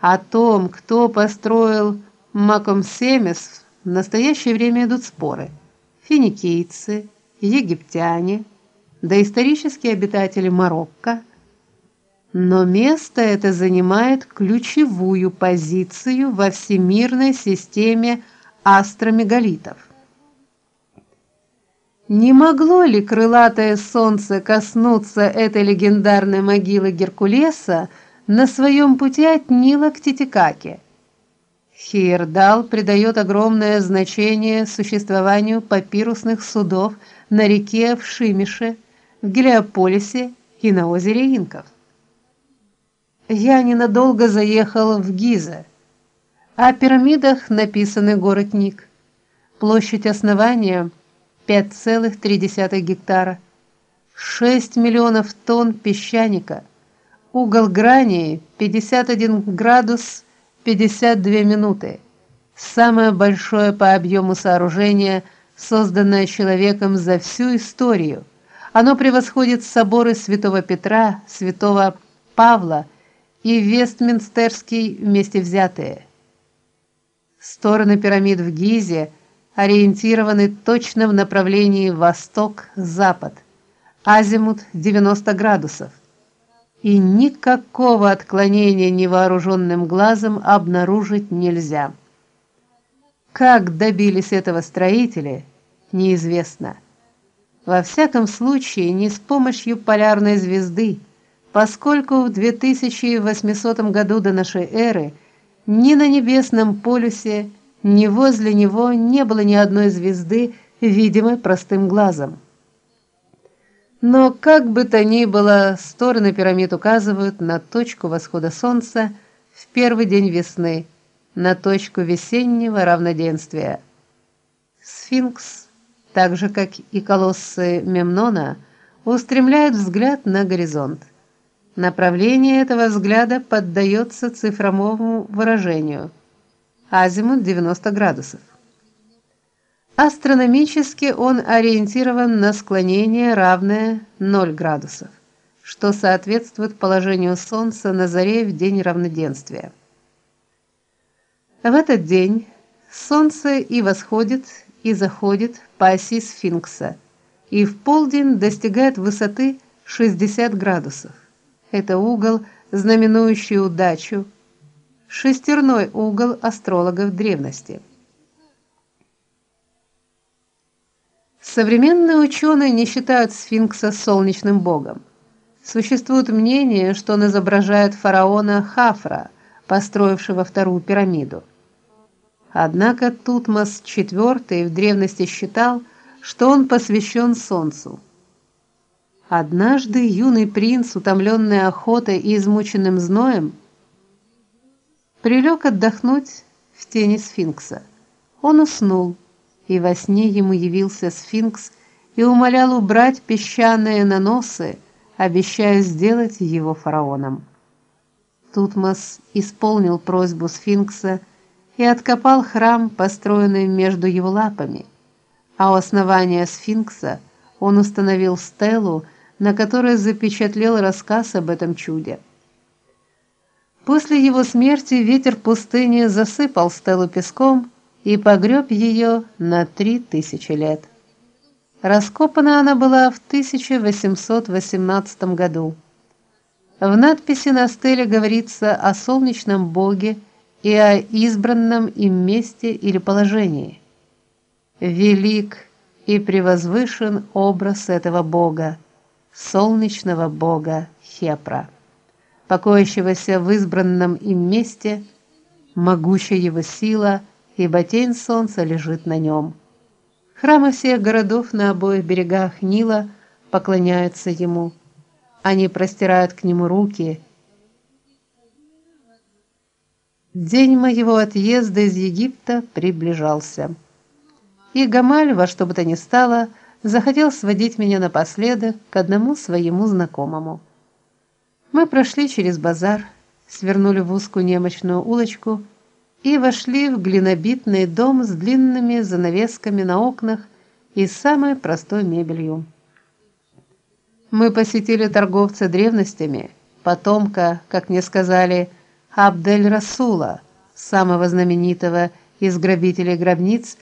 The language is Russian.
О том, кто построил Макомсемес, в настоящее время идут споры. Финикийцы, египтяне, доисторические обитатели Марокко, но место это занимает ключевую позицию во всемирной системе астромегалитов. Не могло ли крылатое солнце коснуться этой легендарной могилы Геркулеса на своем пути от Нила к Титикаке? Хейердал придает огромное значение существованию папирусных судов на реке Вшимише, в Гелиополисе и на озере Инков. Я ненадолго заехал в Гизе. О пирамидах написаны горы книг. Площадь основания 5,3 гектара. 6 миллионов тонн песчаника. Угол грани 51 градус 52 минуты. Самое большое по объему сооружение, созданное человеком за всю историю. Оно превосходит соборы Святого Петра, Святого Павла и Вестминстерский вместе взятые. Стороны пирамид в Гизе ориентированы точно в направлении восток-запад. Азимут 90 градусов. И никакого отклонения невооруженным глазом обнаружить нельзя. Как добились этого строители, неизвестно. Во всяком случае, не с помощью полярной звезды поскольку в 2800 году до нашей эры ни на небесном полюсе, ни возле него не было ни одной звезды, видимой простым глазом. Но как бы то ни было, стороны пирамид указывают на точку восхода солнца в первый день весны, на точку весеннего равноденствия. Сфинкс, так же как и колоссы Мемнона, устремляет взгляд на горизонт. Направление этого взгляда поддается цифровому выражению. Азимут 90 градусов. Астрономически он ориентирован на склонение равное 0 градусов, что соответствует положению солнца на заре в день равноденствия. В этот день солнце и восходит, и заходит по оси сфинкса, и в полдень достигает высоты 60 градусов. Это угол, знаменующий удачу, шестерной угол астрологов древности. Современные ученые не считают сфинкса солнечным богом. Существует мнение, что он изображает фараона Хафра, построившего вторую пирамиду. Однако Тутмос IV в древности считал, что он посвящен солнцу. Однажды юный принц, утомленный охотой и измученным зноем, прилег отдохнуть в тени сфинкса. Он уснул, и во сне ему явился сфинкс и умолял убрать песчаные наносы, обещая сделать его фараоном. Тутмос исполнил просьбу сфинкса и откопал храм, построенный между его лапами, а у основания сфинкса он установил стелу, на которой запечатлел рассказ об этом чуде. После его смерти ветер пустыни засыпал стелу песком и погреб ее на три тысячи лет. Раскопана она была в 1818 году. В надписи на стеле говорится о солнечном боге и о избранном им месте или положении. Велик и превозвышен образ этого бога солнечного бога Хепра, покоящегося в избранном им месте, могущая его сила, ибо тень солнца лежит на нем. Храмы всех городов на обоих берегах Нила поклоняются ему. Они простирают к нему руки. День моего отъезда из Египта приближался. И Гамаль во что бы то ни стало захотел сводить меня напоследок к одному своему знакомому. Мы прошли через базар, свернули в узкую немощную улочку и вошли в глинобитный дом с длинными занавесками на окнах и самой простой мебелью. Мы посетили торговца древностями, потомка, как мне сказали, Абдель-Расула, самого знаменитого из грабителей гробниц,